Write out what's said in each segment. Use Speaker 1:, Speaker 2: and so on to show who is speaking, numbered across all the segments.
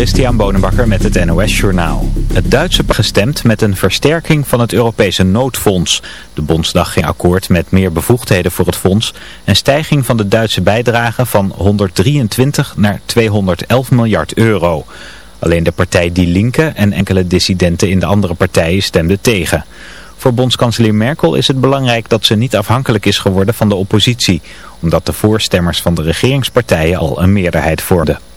Speaker 1: Christian Bonenbakker met het NOS Journaal. Het Duitse gestemd met een versterking van het Europese noodfonds. De Bondsdag ging akkoord met meer bevoegdheden voor het fonds... en stijging van de Duitse bijdrage van 123 naar 211 miljard euro. Alleen de partij Die Linke en enkele dissidenten in de andere partijen stemden tegen. Voor bondskanselier Merkel is het belangrijk dat ze niet afhankelijk is geworden van de oppositie... omdat de voorstemmers van de regeringspartijen al een meerderheid vormden.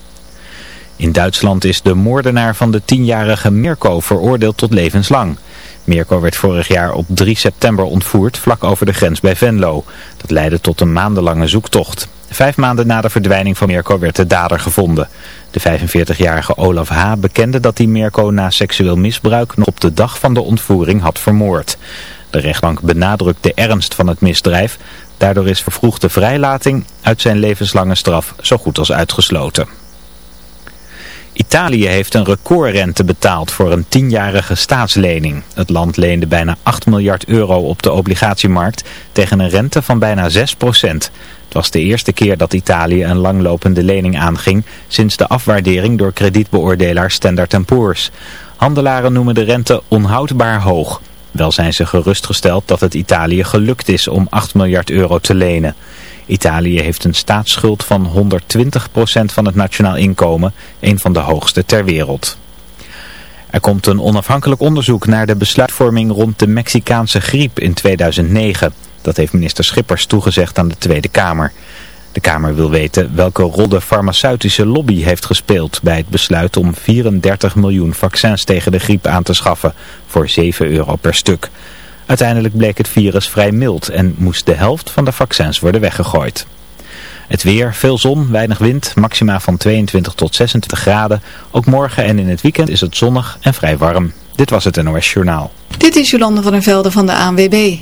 Speaker 1: In Duitsland is de moordenaar van de tienjarige Mirko veroordeeld tot levenslang. Mirko werd vorig jaar op 3 september ontvoerd vlak over de grens bij Venlo. Dat leidde tot een maandenlange zoektocht. Vijf maanden na de verdwijning van Mirko werd de dader gevonden. De 45-jarige Olaf H. bekende dat hij Mirko na seksueel misbruik nog op de dag van de ontvoering had vermoord. De rechtbank benadrukt de ernst van het misdrijf. Daardoor is vervroegde vrijlating uit zijn levenslange straf zo goed als uitgesloten. Italië heeft een recordrente betaald voor een tienjarige staatslening. Het land leende bijna 8 miljard euro op de obligatiemarkt tegen een rente van bijna 6 procent. Het was de eerste keer dat Italië een langlopende lening aanging sinds de afwaardering door kredietbeoordelaar Standard Poor's. Handelaren noemen de rente onhoudbaar hoog. Wel zijn ze gerustgesteld dat het Italië gelukt is om 8 miljard euro te lenen. Italië heeft een staatsschuld van 120% van het nationaal inkomen, een van de hoogste ter wereld. Er komt een onafhankelijk onderzoek naar de besluitvorming rond de Mexicaanse griep in 2009. Dat heeft minister Schippers toegezegd aan de Tweede Kamer. De Kamer wil weten welke rol de farmaceutische lobby heeft gespeeld bij het besluit om 34 miljoen vaccins tegen de griep aan te schaffen voor 7 euro per stuk. Uiteindelijk bleek het virus vrij mild en moest de helft van de vaccins worden weggegooid. Het weer, veel zon, weinig wind, maxima van 22 tot 26 graden. Ook morgen en in het weekend is het zonnig en vrij warm. Dit was het NOS Journaal.
Speaker 2: Dit is Jolande van der Velde van de ANWB.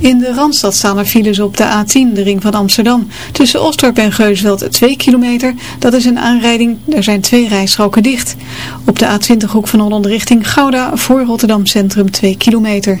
Speaker 2: In de Randstad staan er files op de A10, de ring van Amsterdam. Tussen Ostorp en Geusveld 2 kilometer. Dat is een aanrijding, er zijn twee rijstroken dicht. Op de A20 hoek van Holland richting Gouda voor Rotterdam Centrum 2 kilometer.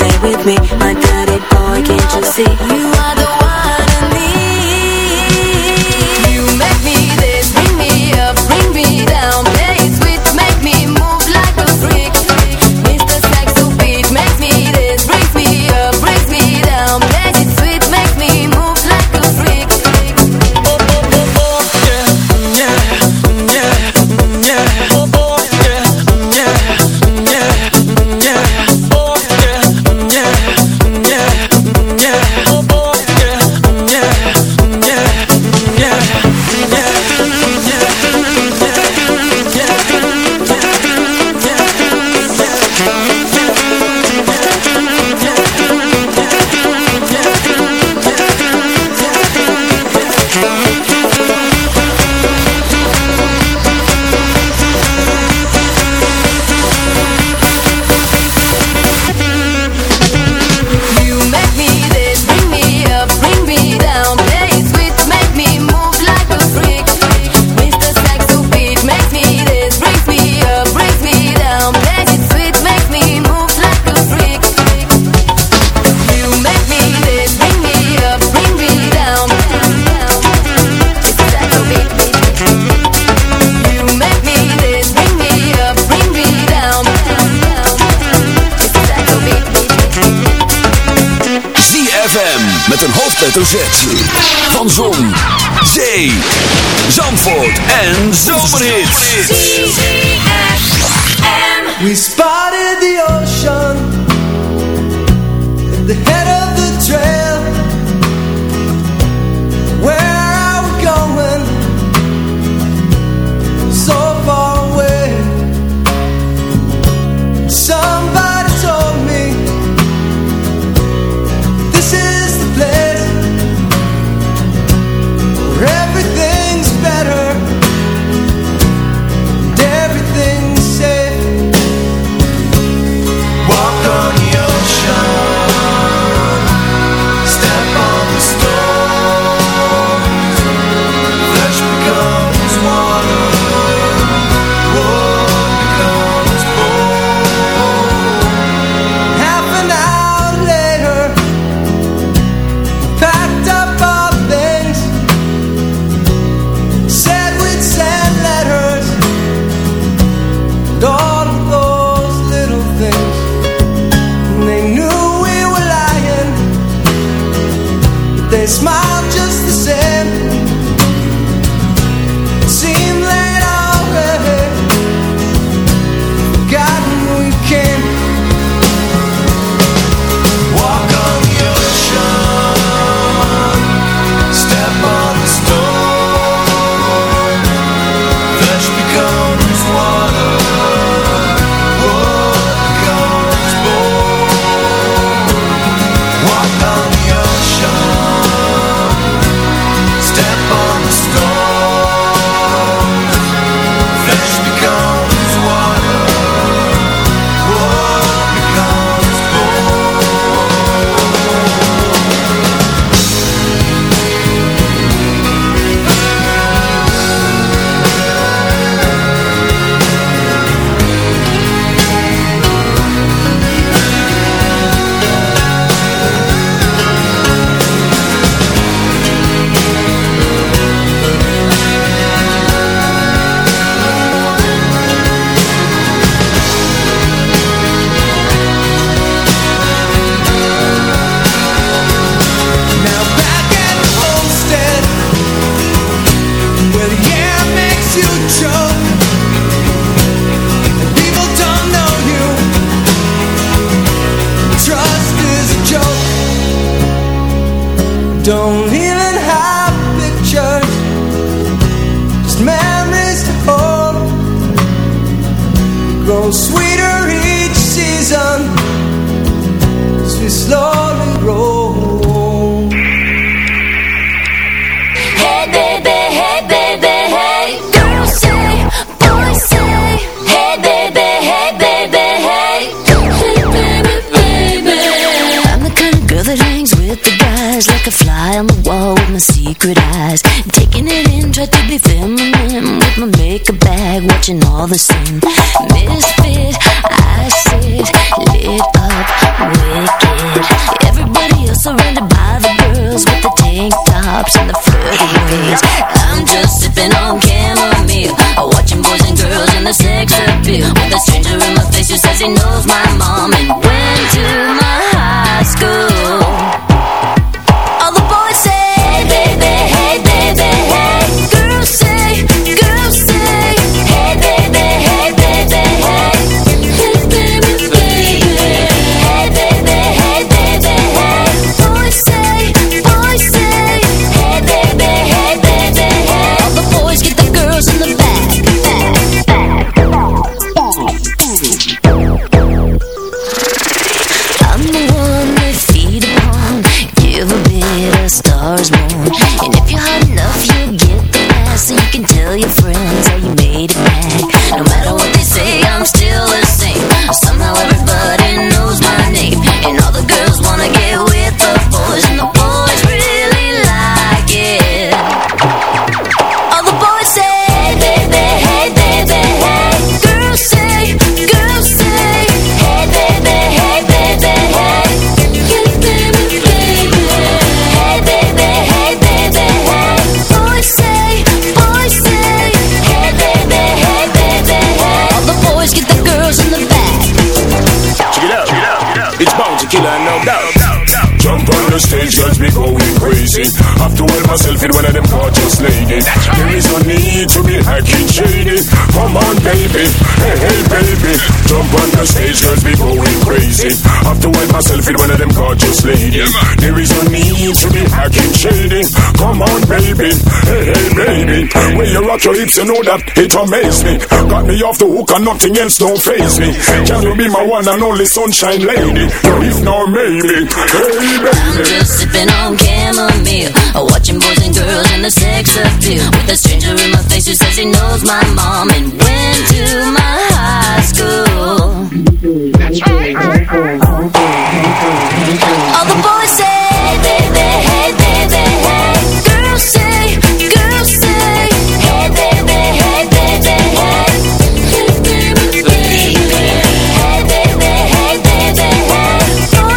Speaker 3: all with me, my daddy boy, can't you see? You are the Hey, hey, baby.
Speaker 4: When you rock your hips, you know that it amazes me. Got me off the hook and nothing else don't phase me. Can you be my one and only sunshine lady? No, if not, maybe. Hey, baby.
Speaker 5: I'm just sipping on chamomile. Watching boys and girls and the sex appeal. With a stranger in my face who says he knows my mom and went to my high school. All the boys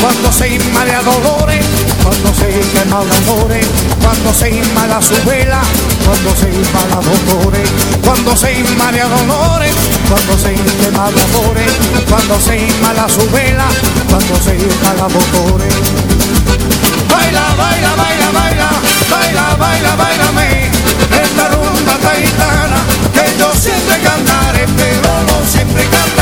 Speaker 6: Cuando se inmala dolores, cuando se quema amores, cuando se inmala su vela, cuando se inmala dolores, cuando se inmala dolores, cuando se quema amores, cuando se inmala su vela, cuando se inmala dolores. Baila, baila, baila, baila, baila, baila, baila, esta rumba taitana que yo siempre cantaré, pero no siempre cantaré,